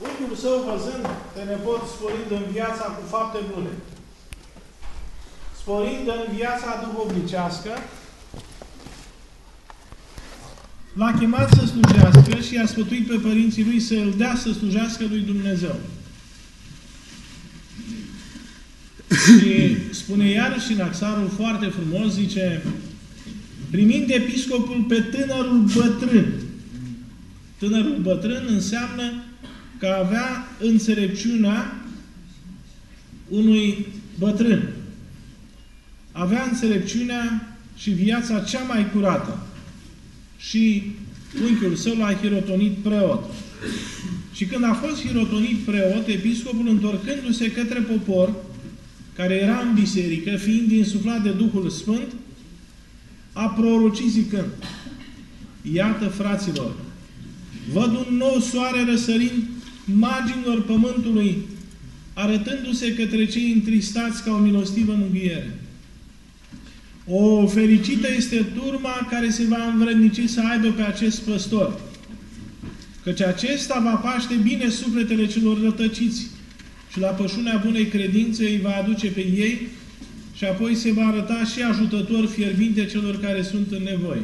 Unchiul său, văzând pe nepot sporind în viața cu fapte bune, sporind în viața duhovnicească, l-a chemat să slujească și i-a sfătuit pe părinții lui să îl dea să slujească lui Dumnezeu. Și spune iarăși în Axarul foarte frumos, zice, primind episcopul pe tânărul bătrân. Tânărul bătrân înseamnă că avea înțelepciunea unui bătrân. Avea înțelepciunea și viața cea mai curată. Și unchiul său l-a hirotonit preot. Și când a fost hirotonit preot, episcopul, întorcându-se către popor, care era în biserică, fiind insuflat de Duhul Sfânt, a prorocit zicând, Iată, fraților, văd un nou soare răsărind marginilor pământului, arătându-se către cei întristați ca o milostivă mânghiere. O fericită este turma care se va învrednici să aibă pe acest păstor, căci acesta va paște bine sufletele celor rătăciți și la pășunea bunei credințe îi va aduce pe ei și apoi se va arăta și ajutător fierbinte celor care sunt în nevoie.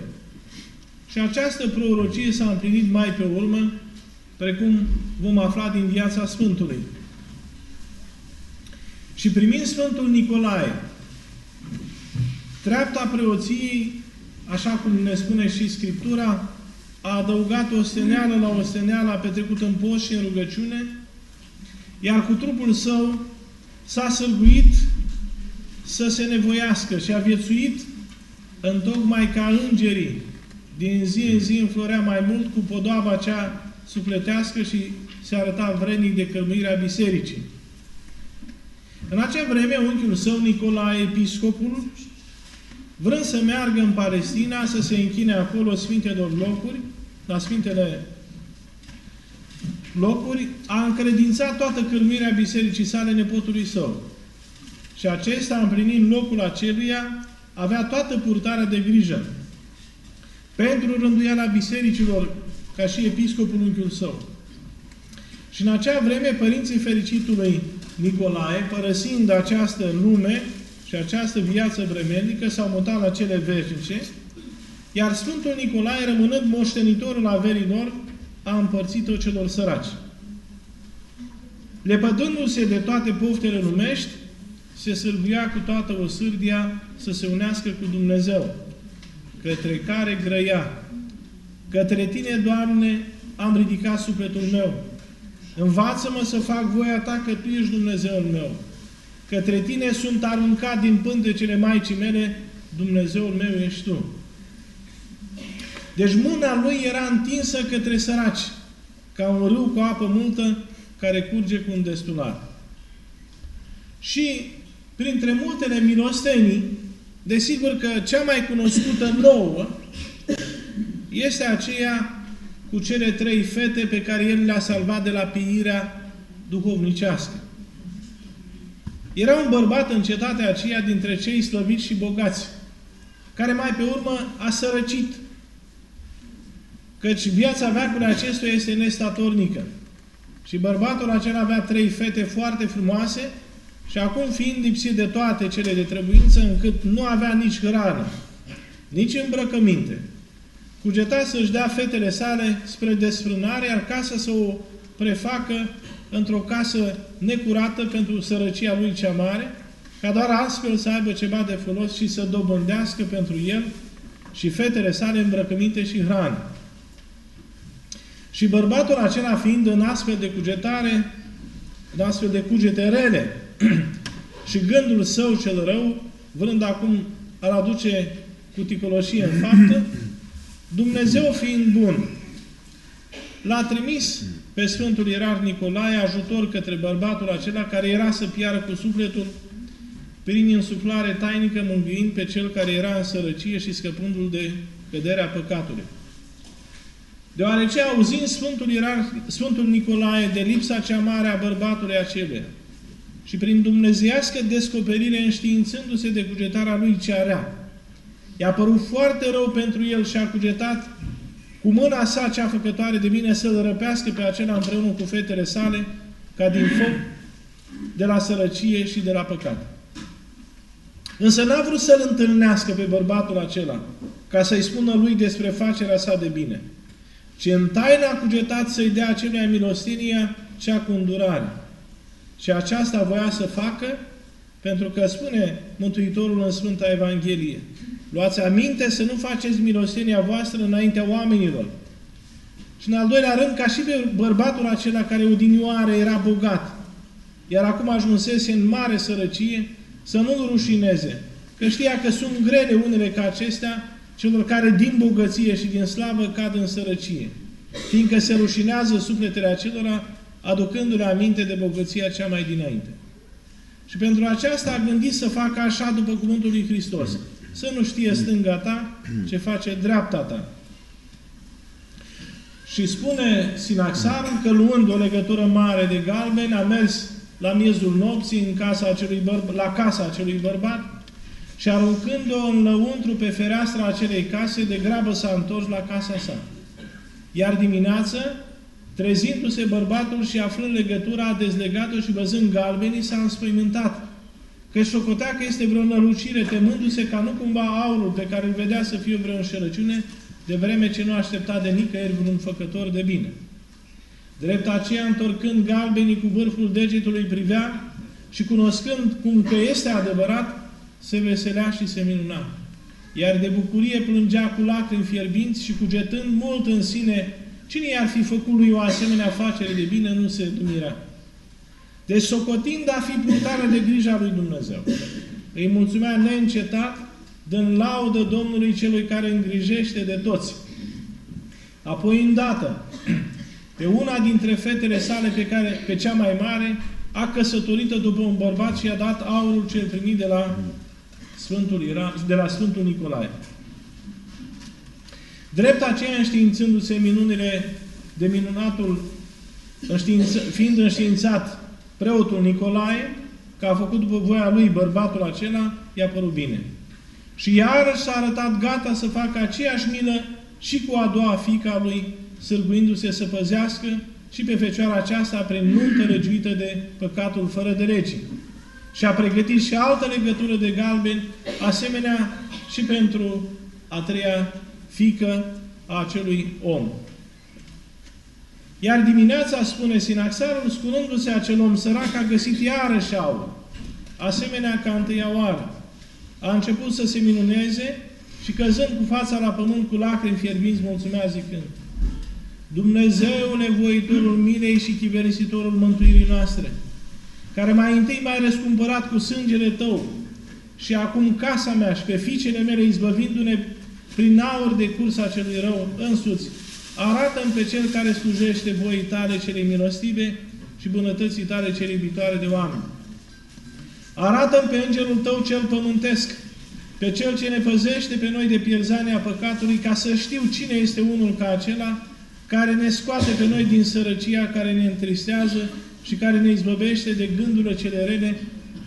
Și această prorocie s-a împlinit mai pe urmă, precum vom afla din viața Sfântului. Și primind Sfântul Nicolae, treapta preoției, așa cum ne spune și Scriptura, a adăugat o steneală la o steneală, a petrecut în post și în rugăciune, iar cu trupul său s-a sălguit să se nevoiască și a viețuit în tocmai ca îngerii. Din zi în zi înflorea mai mult cu podoaba cea sufletească și se arăta vrednic de călmuirea bisericii. În acea vreme, unchiul său, Nicolae, episcopul, vrând să meargă în Palestina, să se închine acolo Sfintelor locuri, la Sfintele locuri, a încredințat toată cârmirea bisericii sale nepotului său. Și acesta, împlinind locul aceluia, avea toată purtarea de grijă pentru rânduiala bisericilor, ca și episcopul unchiul său. Și în acea vreme, părinții fericitului Nicolae, părăsind această lume și această viață vremelnică, s-au mutat la cele veșnice, iar Sfântul Nicolae, rămânând moștenitorul averilor, a împărțit-o celor săraci. Lepădându-se de toate poftele lumești, se sârguia cu toată o sârdia să se unească cu Dumnezeu, către care grăia. Către Tine, Doamne, am ridicat sufletul meu. Învață-mă să fac voia Ta, că Tu ești Dumnezeul meu. Către Tine sunt aruncat din pântecele Maicii mele, Dumnezeul meu ești Tu. Deci mâna lui era întinsă către săraci, ca un râu cu apă multă care curge cu un destular. Și printre multele milostenii, desigur că cea mai cunoscută nouă este aceea cu cele trei fete pe care el le-a salvat de la piirea duhovnicească. Era un bărbat în cetatea aceea dintre cei slăviți și bogați, care mai pe urmă a sărăcit Căci viața veacului acestuia este nestatornică. Și bărbatul acela avea trei fete foarte frumoase și acum fiind lipsit de toate cele de trebuință, încât nu avea nici hrană, nici îmbrăcăminte, cugeta să-și dea fetele sale spre desfrânare, iar casa să o prefacă într-o casă necurată pentru sărăcia lui cea mare, ca doar astfel să aibă ceva de folos și să dobândească pentru el și fetele sale îmbrăcăminte și hrană. Și bărbatul acela fiind în astfel de cugetare, în astfel de cugete rele, și gândul său cel rău, vrând acum al aduce cu ticoloșie în faptă, Dumnezeu fiind bun, l-a trimis pe Sfântul Ierar Nicolae ajutor către bărbatul acela care era să piară cu sufletul prin insuflare tainică mângâind pe cel care era în sărăcie și scăpându-l de căderea păcatului. Deoarece auzind Sfântul, Ierar, Sfântul Nicolae de lipsa cea mare a bărbatului acelea și prin dumnezeiască descoperire înștiințându-se de cugetarea lui cea rea, i-a părut foarte rău pentru el și a cugetat cu mâna sa cea făcătoare de bine să-l răpească pe acela împreună cu fetele sale, ca din foc, de la sărăcie și de la păcat. Însă n-a vrut să-l întâlnească pe bărbatul acela, ca să-i spună lui despre facerea sa de bine, ci în taină a cugetat să-i dea acelea milostinia cea cu îndurare. Și aceasta voia să facă pentru că spune Mântuitorul în Sfânta Evanghelie, luați aminte să nu faceți milostenia voastră înaintea oamenilor. Și în al doilea rând, ca și pe bărbatul acela care odinioare era bogat, iar acum ajunsese în mare sărăcie, să nu-l rușineze, că știa că sunt grele unele ca acestea celor care din bogăție și din slavă cad în sărăcie, fiindcă se rușinează sufletele acelora, aducându-le aminte de bogăția cea mai dinainte. Și pentru aceasta a gândit să facă așa după cuvântul lui Hristos. Să nu știe stânga ta ce face dreapta ta. Și spune Sinaxarul că luând o legătură mare de galben, a mers la miezul nopții în casa acelui bărb- la casa acelui bărbat și aruncând-o în lăuntru pe fereastra acelei case, de grabă s-a întors la casa sa. Iar dimineață, Trezindu-se bărbatul și aflând legătura, a dezlegat-o și văzând galbenii, s-a înspăimântat. Că șocotea că este vreo nălucire, temându-se ca nu cumva aurul pe care îl vedea să fie vreo înșelăciune, de vreme ce nu aștepta de nicăieri vreun făcător de bine. Drept aceea, întorcând galbenii cu vârful degetului privea și cunoscând cum că este adevărat, se veselea și se minuna. Iar de bucurie plângea cu lacrimi fierbinți și cugetând mult în sine Cine i-ar fi făcut lui o asemenea facere de bine, nu se dumirea. Deci, socotind a fi purtarea de grija lui Dumnezeu, îi mulțumea neîncetat, dând laudă Domnului celui care îngrijește de toți. Apoi, îndată, pe una dintre fetele sale pe, care, pe cea mai mare, a căsătorită după un bărbat și a dat aurul cel primit de la Sfântul, de la Sfântul Nicolae. Drept aceea, înștiințându-se minunile de minunatul, înștiinț, fiind înștiințat preotul Nicolae, că a făcut după voia lui bărbatul acela, i-a părut bine. Și iarăși s-a arătat gata să facă aceeași milă și cu a doua fica lui, sârguindu-se să păzească și pe fecioara aceasta prin nuntă legiuită de păcatul fără de lege. Și a pregătit și altă legătură de galbeni, asemenea și pentru a treia fică a acelui om. Iar dimineața, spune Sinaxarul, scurându-se acel om sărac, a găsit iarăși aur, asemenea ca întâia oară. A început să se minuneze și căzând cu fața la pământ cu lacrimi fierbinți, mulțumea zicând, Dumnezeule, voitorul milei și chiverisitorul mântuirii noastre, care mai întâi m-ai răscumpărat cu sângele Tău și acum casa mea și pe fiicele mele izbăvindu-ne prin aur de cursa celui rău însuți, arată-mi pe Cel care slujește voii tale cele milostive și bunătății tale cele iubitoare de oameni. Arată-mi pe Îngerul Tău cel pământesc, pe Cel ce ne păzește pe noi de pierzania păcatului, ca să știu cine este unul ca acela care ne scoate pe noi din sărăcia care ne întristează și care ne izbăbește de gândurile cele rele,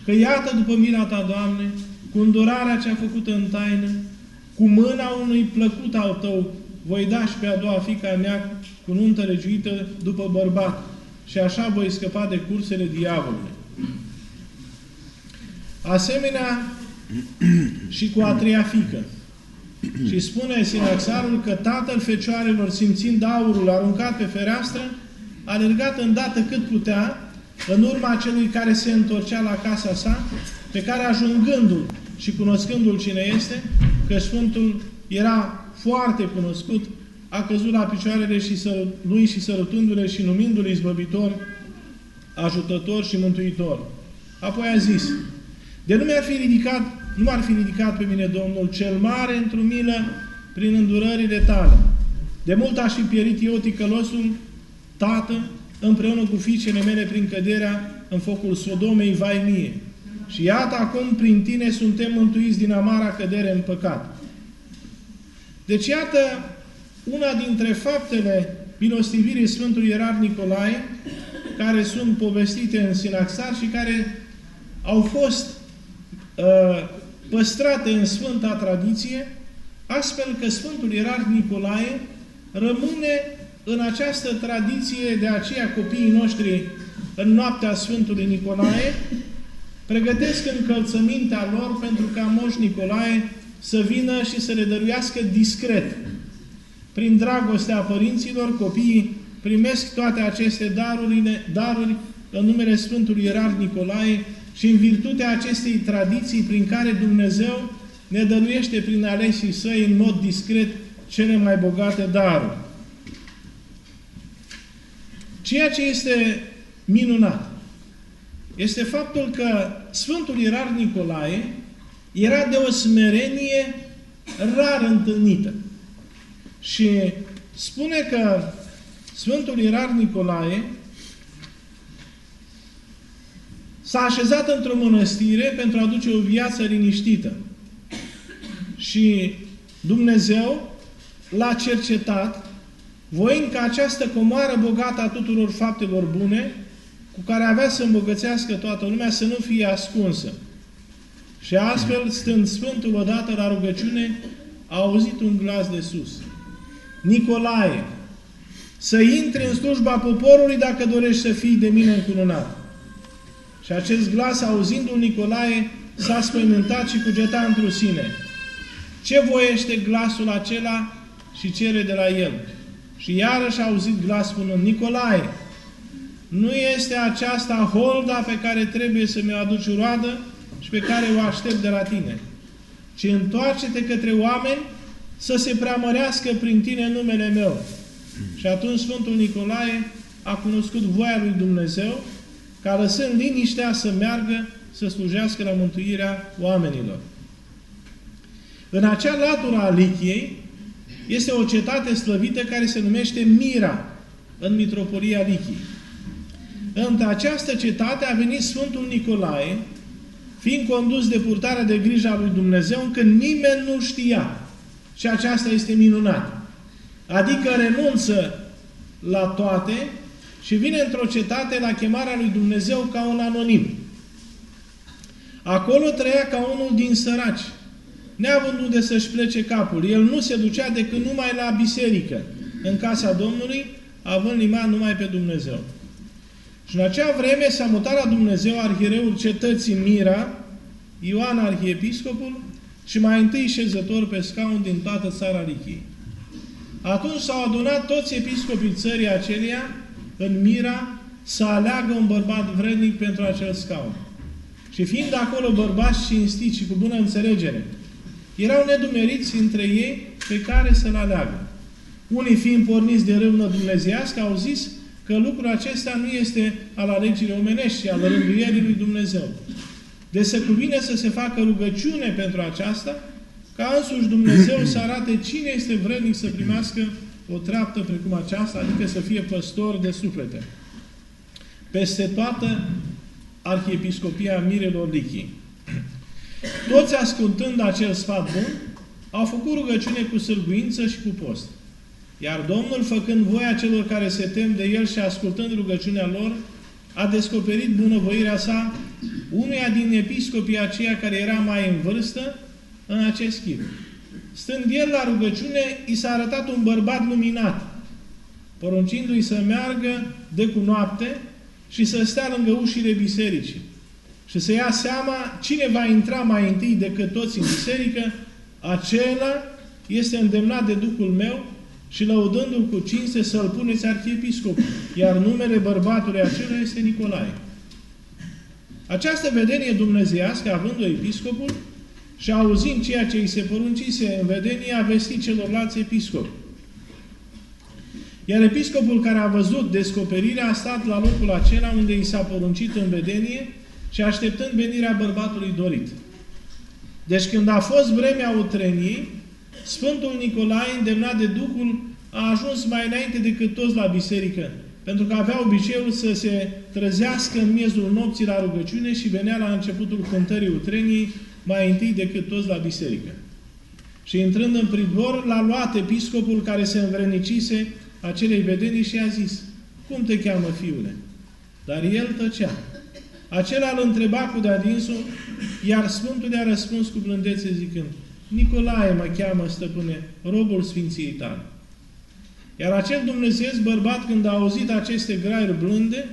că iată după mila Ta, Doamne, cu îndurarea ce a făcută în taină, cu mâna unui plăcut al tău voi da și pe a doua fica mea cu nuntă legiuită după bărbat și așa voi scăpa de cursele diavolului. Asemenea, și cu a treia fică. Și spune Sinaxarul că tatăl fecioarelor, simțind aurul aruncat pe fereastră, a alergat îndată cât putea, în urma celui care se întorcea la casa sa, pe care ajungându-l și cunoscându-l cine este, că Sfântul era foarte cunoscut, a căzut la picioarele și să, lui și sărutându-le și numindu-le izbăvitor, ajutător și mântuitor. Apoi a zis, de nu mi-ar fi ridicat, nu ar fi ridicat pe mine Domnul cel mare într-o milă prin îndurările tale. De mult aș fi pierit eu ticălosul, tată, împreună cu fiicele mele prin căderea în focul Sodomei, vai mie. Și iată acum prin tine suntem mântuiți din amara cădere în păcat. Deci iată una dintre faptele milostivirii Sfântului Ierar Nicolae, care sunt povestite în Sinaxar și care au fost uh, păstrate în Sfânta Tradiție, astfel că Sfântul Ierar Nicolae rămâne în această tradiție de aceea copiii noștri în noaptea Sfântului Nicolae pregătesc încălțămintea lor pentru ca Moș Nicolae să vină și să le dăruiască discret. Prin dragostea părinților, copiii primesc toate aceste daruri, daruri în numele Sfântului Ierar Nicolae și în virtutea acestei tradiții prin care Dumnezeu ne dăruiește prin alesii săi în mod discret cele mai bogate daruri. Ceea ce este minunat este faptul că Sfântul Ierar Nicolae era de o smerenie rar întâlnită. Și spune că Sfântul Ierar Nicolae s-a așezat într-o mănăstire pentru a duce o viață liniștită. Și Dumnezeu l-a cercetat, voind ca această comoară bogată a tuturor faptelor bune, cu care avea să îmbogățească toată lumea, să nu fie ascunsă. Și astfel, stând Sfântul odată la rugăciune, a auzit un glas de sus. Nicolae, să intri în slujba poporului dacă dorești să fii de mine încununat. Și acest glas, auzindu-l Nicolae, s-a spăimântat și cugeta într sine. Ce voiește glasul acela și cere de la el? Și iarăși a auzit glas spunând, Nicolae, nu este aceasta holda pe care trebuie să mi-o aduci roadă și pe care o aștept de la tine, ci întoarce-te către oameni să se preamărească prin tine numele meu. Și atunci Sfântul Nicolae a cunoscut voia lui Dumnezeu ca lăsând liniștea să meargă să slujească la mântuirea oamenilor. În acea latură a Lichiei este o cetate slăvită care se numește Mira, în Mitropolia Lichiei. Între această cetate a venit Sfântul Nicolae, fiind condus de purtarea de grijă a lui Dumnezeu, când nimeni nu știa. Și aceasta este minunat. Adică renunță la toate și vine într-o cetate la chemarea lui Dumnezeu ca un anonim. Acolo trăia ca unul din săraci, neavând unde să-și plece capul. El nu se ducea decât numai la biserică, în casa Domnului, având liman numai pe Dumnezeu. Și în acea vreme s-a mutat la Dumnezeu arhireul cetății Mira, Ioan arhiepiscopul, și mai întâi șezător pe scaun din toată țara Lichiei. Atunci s-au adunat toți episcopii țării aceleia în Mira să aleagă un bărbat vrednic pentru acel scaun. Și fiind acolo bărbați cinstiți și cu bună înțelegere, erau nedumeriți între ei pe care să-l aleagă. Unii fiind porniți de râvnă dumnezeiască au zis că lucrul acesta nu este al alegerii omenești, ci al rânduierii lui Dumnezeu. De se cuvine să se facă rugăciune pentru aceasta, ca însuși Dumnezeu să arate cine este vrednic să primească o treaptă precum aceasta, adică să fie păstor de suflete. Peste toată Arhiepiscopia Mirelor Lichii. Toți ascultând acel sfat bun, au făcut rugăciune cu sârguință și cu post. Iar Domnul, făcând voia celor care se tem de El și ascultând rugăciunea lor, a descoperit bunăvoirea sa unuia din episcopii aceia care era mai în vârstă în acest chip. Stând el la rugăciune, i s-a arătat un bărbat luminat, poruncindu-i să meargă de cu noapte și să stea lângă ușile bisericii și să ia seama cine va intra mai întâi decât toți în biserică, acela este îndemnat de Duhul meu și lăudându-l cu cinste să-l puneți arhiepiscop, iar numele bărbatului acela este Nicolae. Această vedenie dumnezeiască, având-o episcopul, și auzind ceea ce îi se poruncise în vedenie, a vestit celorlalți episcopi. Iar episcopul care a văzut descoperirea a stat la locul acela unde i s-a poruncit în vedenie și așteptând venirea bărbatului dorit. Deci când a fost vremea utreniei, Sfântul Nicolae, îndemnat de Duhul, a ajuns mai înainte decât toți la biserică, pentru că avea obiceiul să se trezească în miezul nopții la rugăciune și venea la începutul cântării utreniei mai întâi decât toți la biserică. Și intrând în pridvor, l-a luat episcopul care se învrenicise acelei vedenii și a zis, Cum te cheamă, fiule? Dar el tăcea. Acela îl întreba cu de iar Sfântul i-a răspuns cu blândețe zicând, Nicolae mă cheamă, stăpâne, robul Sfinției tale. Iar acel Dumnezeu bărbat, când a auzit aceste graiuri blânde,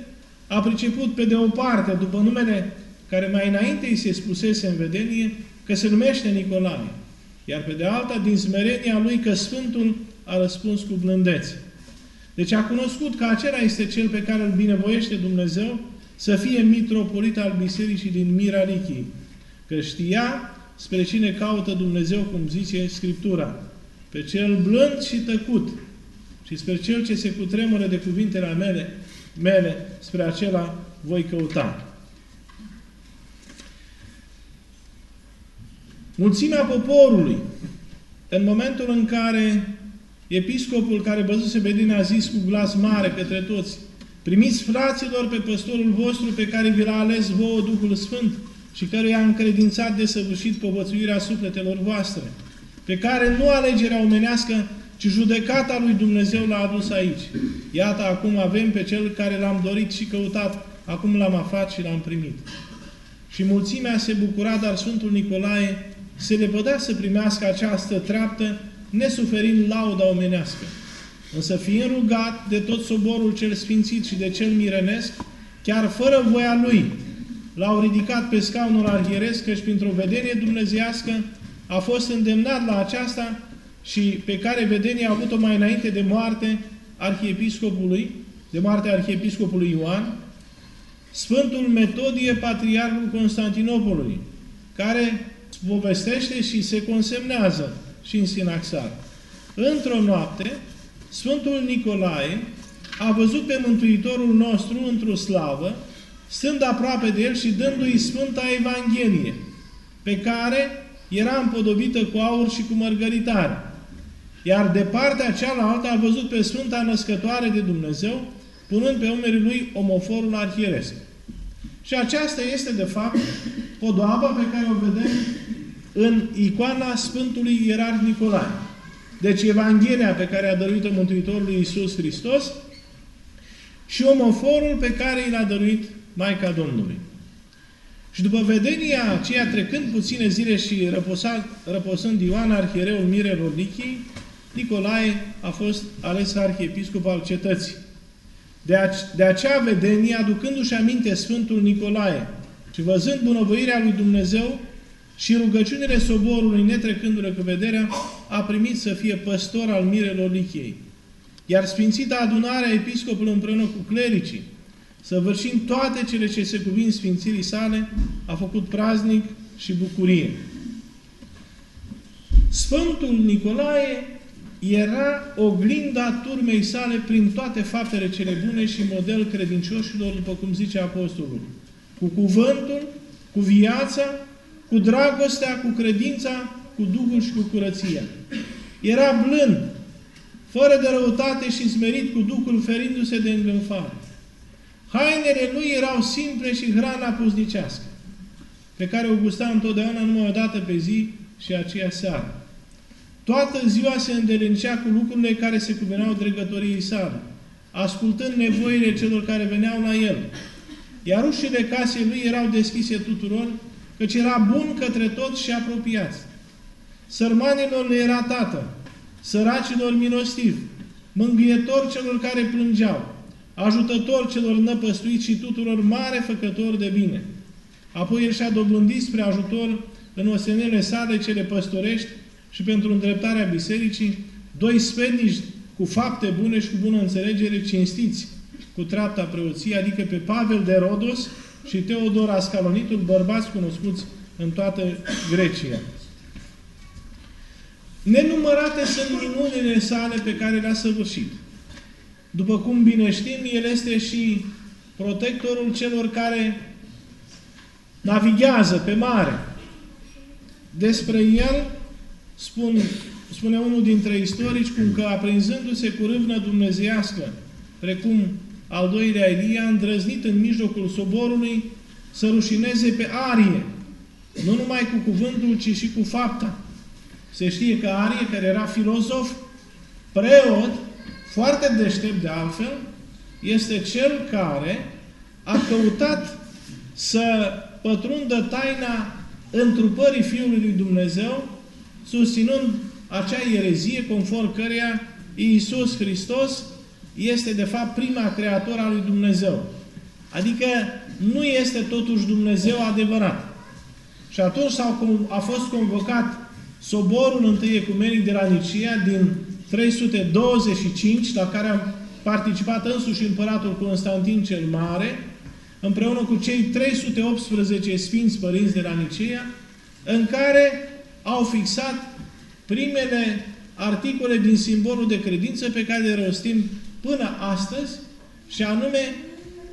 a priceput pe de o parte, după numele care mai înainte îi se spusese în vedenie, că se numește Nicolae. Iar pe de alta, din smerenia lui, că Sfântul a răspuns cu blândețe. Deci a cunoscut că acela este cel pe care îl binevoiește Dumnezeu să fie mitropolit al bisericii din Miralichii. Că știa spre cine caută Dumnezeu, cum zice Scriptura. Pe cel blând și tăcut. Și spre cel ce se cutremură de cuvintele mele, mele, spre acela voi căuta. Mulțimea poporului, în momentul în care episcopul care văzuse bedine a zis cu glas mare către toți, primiți fraților pe păstorul vostru pe care vi l-a ales vouă Duhul Sfânt și căruia a încredințat de săvârșit povățuirea sufletelor voastre, pe care nu alegerea omenească, ci judecata lui Dumnezeu l-a adus aici. Iată, acum avem pe cel care l-am dorit și căutat, acum l-am aflat și l-am primit. Și mulțimea se bucura, dar Sfântul Nicolae se lepădea să primească această treaptă, nesuferind lauda omenească. Însă fiind rugat de tot soborul cel sfințit și de cel mirenesc, chiar fără voia lui, l-au ridicat pe scaunul arhieresc, căci printr-o vedenie dumnezească a fost îndemnat la aceasta și pe care vedenie a avut-o mai înainte de moarte arhiepiscopului, de moartea arhiepiscopului Ioan, Sfântul Metodie, Patriarhul Constantinopolului, care povestește și se consemnează și în Sinaxar. Într-o noapte, Sfântul Nicolae a văzut pe Mântuitorul nostru într-o slavă, stând aproape de el și dându-i Sfânta Evanghelie, pe care era împodobită cu aur și cu mărgăritare. Iar de partea cealaltă a văzut pe Sfânta Născătoare de Dumnezeu, punând pe umerii lui omoforul arhieresc. Și aceasta este, de fapt, podoaba pe care o vedem în icoana Sfântului Ierarh Nicolae. Deci Evanghelia pe care a dăruit-o Mântuitorului Iisus Hristos și omoforul pe care i l-a dăruit Maica Domnului. Și după vedenia aceea, trecând puține zile și răposa, răposând Ioan, arhiereul Mirelor Lichii, Nicolae a fost ales arhiepiscop al cetății. De, a, de acea vedenie, aducându-și aminte Sfântul Nicolae și văzând bunăvoirea lui Dumnezeu și rugăciunile soborului, netrecându-le cu vederea, a primit să fie păstor al mirelor Lichiei. Iar Sfințita adunarea episcopului împreună cu clericii, săvârșind toate cele ce se cuvin Sfințirii sale, a făcut praznic și bucurie. Sfântul Nicolae era oglinda turmei sale prin toate faptele cele bune și model credincioșilor, după cum zice Apostolul. Cu cuvântul, cu viața, cu dragostea, cu credința, cu Duhul și cu curăția. Era blând, fără de răutate și smerit cu Duhul, ferindu-se de îngânfare. Hainele lui erau simple și hrana puznicească, pe care o gusta întotdeauna numai o dată pe zi și aceea seară. Toată ziua se îndelencea cu lucrurile care se cuveneau dregătoriei sale, ascultând nevoile celor care veneau la el. Iar ușile casei lui erau deschise tuturor, căci era bun către toți și apropiați. Sărmanilor le era tată, săracilor milostiv, mângâietor celor care plângeau, ajutător celor năpăstuiți și tuturor mare făcător de bine. Apoi el și-a dobândit spre ajutor în osenele sale cele păstorești și pentru îndreptarea bisericii, doi sfednici cu fapte bune și cu bună înțelegere, cinstiți cu treapta preoției, adică pe Pavel de Rodos și Teodor Ascalonitul, bărbați cunoscuți în toată Grecia. Nenumărate sunt minunile sale pe care le-a săvârșit. După cum bine știm, el este și protectorul celor care navighează pe mare. Despre el spun, spune unul dintre istorici cum că aprinzându-se cu râvnă dumnezeiască, precum al doilea Elia, a îndrăznit în mijlocul soborului să rușineze pe Arie, nu numai cu cuvântul, ci și cu fapta. Se știe că Arie, care era filozof, preot, foarte deștept de altfel, este cel care a căutat să pătrundă taina întrupării Fiului lui Dumnezeu, susținând acea erezie conform căreia Iisus Hristos este de fapt prima creatură a lui Dumnezeu. Adică nu este totuși Dumnezeu adevărat. Și atunci a fost convocat soborul întâi ecumenic de la Nicia din 325, la care a participat însuși împăratul Constantin cel Mare, împreună cu cei 318 sfinți părinți de la Nicia, în care au fixat primele articole din simbolul de credință pe care le rostim până astăzi, și anume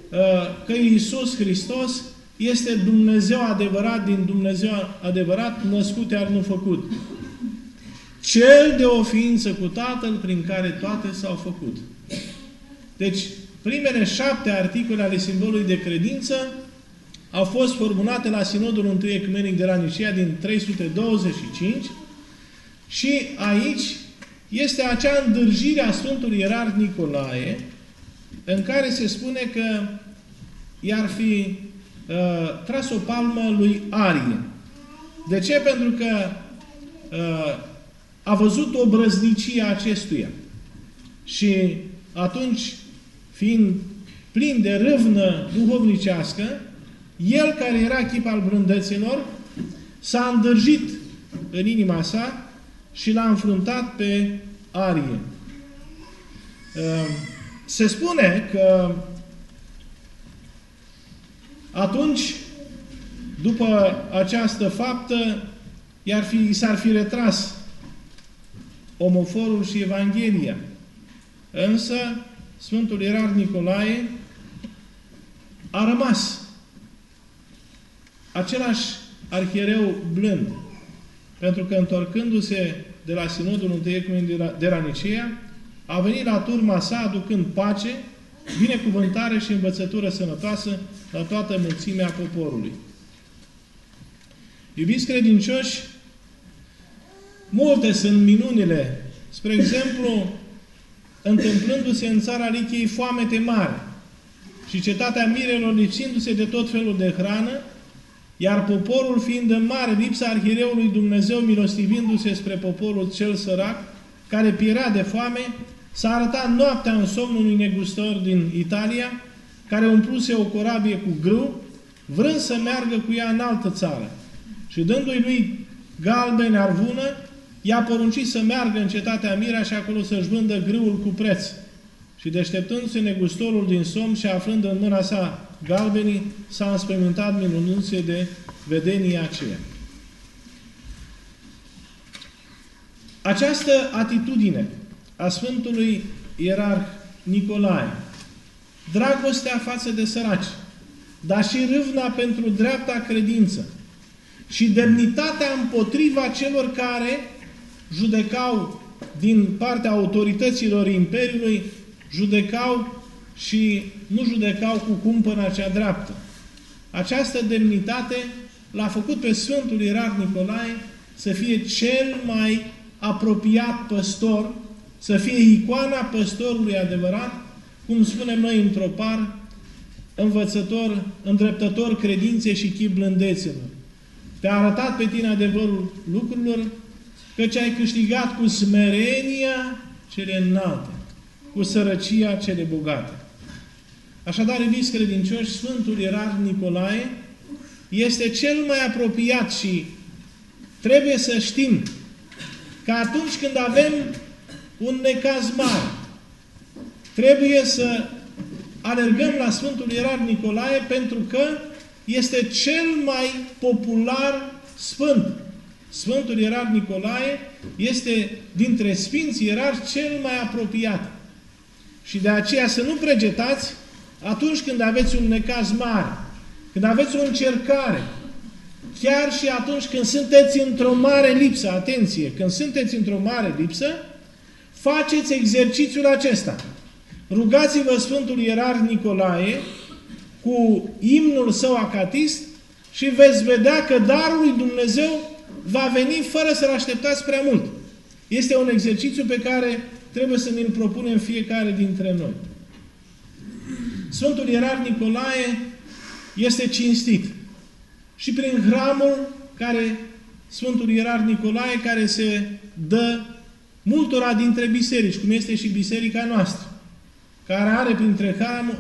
uh, că Iisus Hristos este Dumnezeu adevărat din Dumnezeu adevărat, născut iar nu făcut. Cel de o ființă cu Tatăl prin care toate s-au făcut. Deci, primele șapte articole ale simbolului de credință au fost formulate la Sinodul I Ecumenic de la Nicea din 325 și aici este acea îndârjire a Sfântului Ierarh Nicolae în care se spune că i-ar fi uh, tras o palmă lui Arie. De ce? Pentru că uh, a văzut o brăznicie acestuia. Și atunci, fiind plin de râvnă duhovnicească, el care era chip al blândeților, s-a îndârjit în inima sa și l-a înfruntat pe Arie. Uh, se spune că atunci, după această faptă, i-ar fi, s-ar fi retras omoforul și Evanghelia. Însă, Sfântul Ierar Nicolae a rămas același arhiereu blând, pentru că întorcându-se de la Sinodul I de la Nicea, a venit la turma sa aducând pace, binecuvântare și învățătură sănătoasă la toată mulțimea poporului. Iubiți credincioși, multe sunt minunile. Spre exemplu, întâmplându-se în țara Lichiei foamete mare și cetatea mirelor lipsindu-se de tot felul de hrană, iar poporul fiind în mare lipsa arhireului Dumnezeu milostivindu-se spre poporul cel sărac, care pierea de foame, s-a arătat noaptea în somn unui negustor din Italia, care umpluse o corabie cu grâu, vrând să meargă cu ea în altă țară. Și dându-i lui galben arvună, i-a poruncit să meargă în cetatea Mira și acolo să-și vândă grâul cu preț. Și deșteptându-se negustorul din somn și aflând în mâna sa galbenii, s-a înspăimântat minunându-se de vedenia aceea. Această atitudine a Sfântului Ierarh Nicolae, dragostea față de săraci, dar și râvna pentru dreapta credință și demnitatea împotriva celor care judecau din partea autorităților Imperiului, judecau și nu judecau cu cumpăna cea dreaptă. Această demnitate l-a făcut pe Sfântul Ierarh Nicolae să fie cel mai apropiat păstor să fie icoana păstorului adevărat, cum spunem noi într-o par, învățător, îndreptător credințe și chip blândețelor. Te-a arătat pe tine adevărul lucrurilor, căci ai câștigat cu smerenia cele înalte, cu sărăcia cele bogate. Așadar, iubiți credincioși, Sfântul Ierar Nicolae este cel mai apropiat și trebuie să știm că atunci când avem un necaz mare. Trebuie să alergăm la Sfântul Ierar Nicolae pentru că este cel mai popular sfânt. Sfântul Ierar Nicolae este dintre Sfinții Ierari cel mai apropiat. Și de aceea să nu pregetați atunci când aveți un necaz mare, când aveți o încercare, chiar și atunci când sunteți într-o mare lipsă, atenție, când sunteți într-o mare lipsă, Faceți exercițiul acesta. Rugați-vă Sfântul Ierar Nicolae cu imnul său acatist și veți vedea că darul lui Dumnezeu va veni fără să-l așteptați prea mult. Este un exercițiu pe care trebuie să ne-l propunem fiecare dintre noi. Sfântul Ierar Nicolae este cinstit. Și prin hramul care, Sfântul Ierar Nicolae, care se dă multora dintre biserici, cum este și biserica noastră, care are printre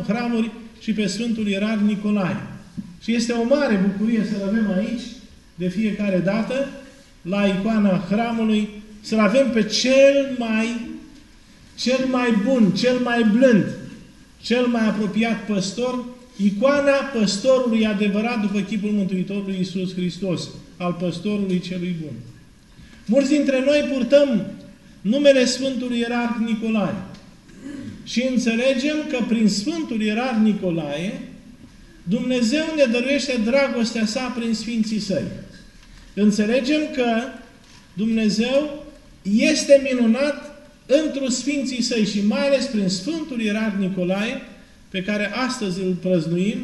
hramuri și pe Sfântul Ierar Nicolae. Și este o mare bucurie să-l avem aici, de fiecare dată, la icoana hramului, să-l avem pe cel mai, cel mai bun, cel mai blând, cel mai apropiat păstor, icoana păstorului adevărat după chipul Mântuitorului Iisus Hristos, al păstorului celui bun. Mulți dintre noi purtăm numele Sfântului Ierarh Nicolae și înțelegem că prin Sfântul Ierarh Nicolae Dumnezeu ne dăruiește dragostea sa prin Sfinții Săi. Înțelegem că Dumnezeu este minunat într Sfinții Săi și mai ales prin Sfântul Ierarh Nicolae, pe care astăzi îl prăznuim,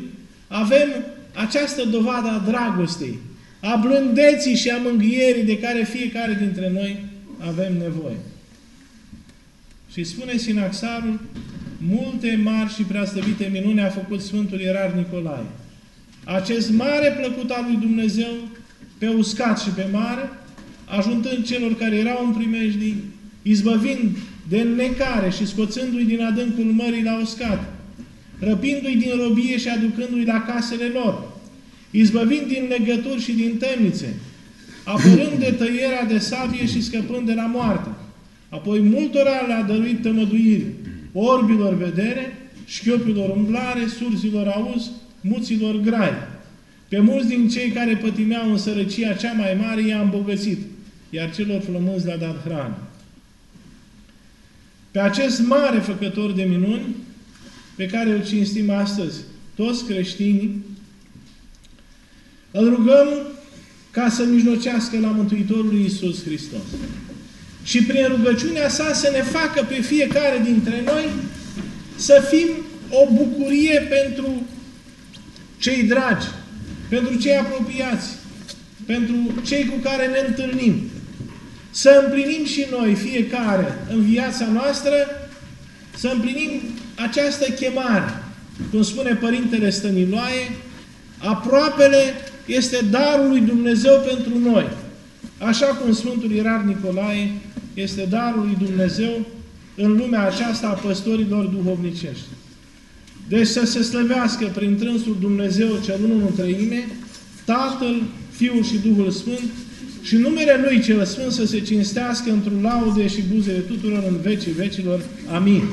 avem această dovadă a dragostei, a blândeții și a mânghierii de care fiecare dintre noi avem nevoie. Și spune Sinaxarul, multe mari și preastăvite minune a făcut Sfântul Ierar Nicolae. Acest mare plăcut al lui Dumnezeu, pe uscat și pe mare, ajutând celor care erau în primejdii, izbăvind de necare și scoțându-i din adâncul mării la uscat, răpindu-i din robie și aducându-i la casele lor, izbăvind din legături și din temnițe, apărând de tăierea de sabie și scăpând de la moarte. Apoi multora le-a dăruit tămăduiri, orbilor vedere, șchiopilor umblare, surzilor auz, muților grai. Pe mulți din cei care pătimeau în sărăcia cea mai mare i-a îmbogățit, iar celor flămânzi le-a dat hrană. Pe acest mare făcător de minuni, pe care îl cinstim astăzi, toți creștinii, îl rugăm ca să mijlocească la Mântuitorul lui Iisus Hristos. Și prin rugăciunea sa să ne facă pe fiecare dintre noi să fim o bucurie pentru cei dragi, pentru cei apropiați, pentru cei cu care ne întâlnim. Să împlinim și noi, fiecare, în viața noastră, să împlinim această chemare. Cum spune Părintele Stăniloae, aproapele este darul lui Dumnezeu pentru noi. Așa cum Sfântul Irar Nicolae este darul lui Dumnezeu în lumea aceasta a păstorilor duhovnicești. Deci să se slăvească prin trânsul Dumnezeu cel unul în treime, Tatăl, Fiul și Duhul Sfânt, și numele Lui cel Sfânt să se cinstească într-un laude și buzele tuturor în vecii vecilor. Amin.